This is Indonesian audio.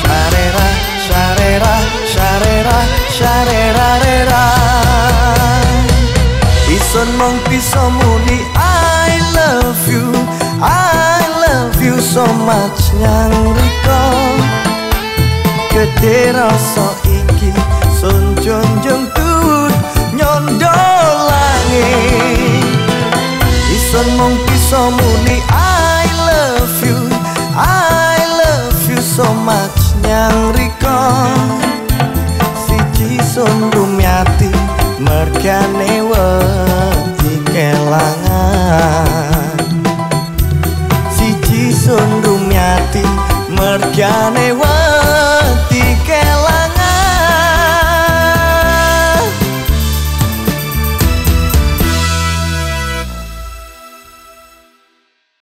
Sharera, sharera, sharera, sharera, rera. Ison mong muni I love you, I love you so much nyang riko Gede rasa iki sun junjung tut nyondo langit. Ison mong piso muni I so much nyang riko Siji sun rumyati mergane wedi kelangan. Siji sun rumyati mergane wedi